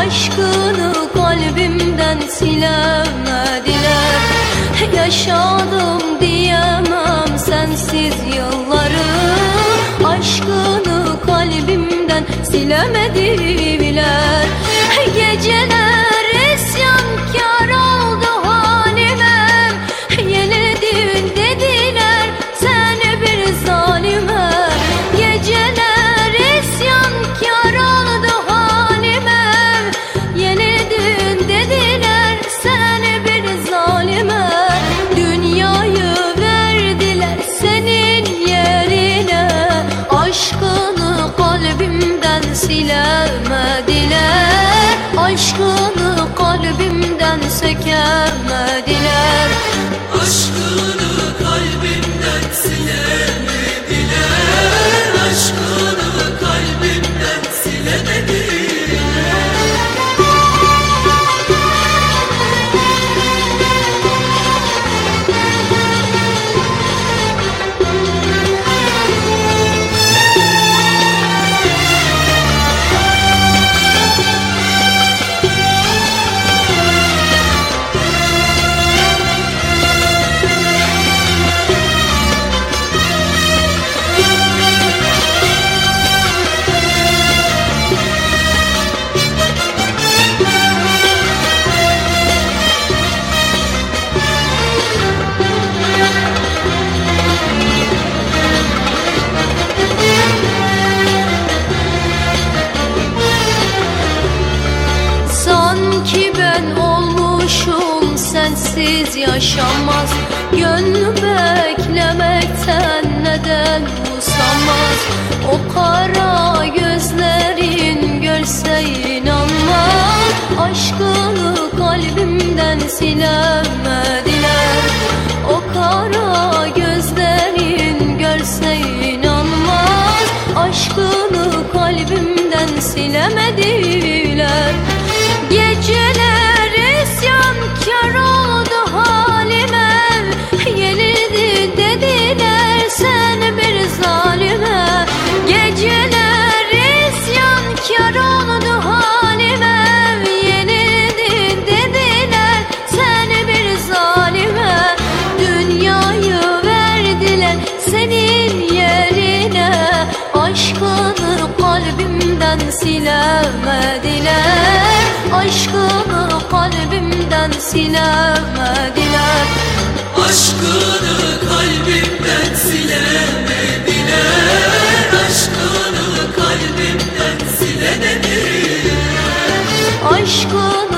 Aşkını kalbimden silemediler. Yaşadım diyemem sensiz yılları. Aşkını kalbimden silemediler. tükenmez sensiz yaşamaz Gönlü beklemekten neden usanmaz? O kara gözlerin görse inanmaz. Aşkını kalbimden siler. silemediler Aşkını kalbimden silemediler Aşkını kalbimden silemediler. Aşkını kalbimden silemediler. Aşkını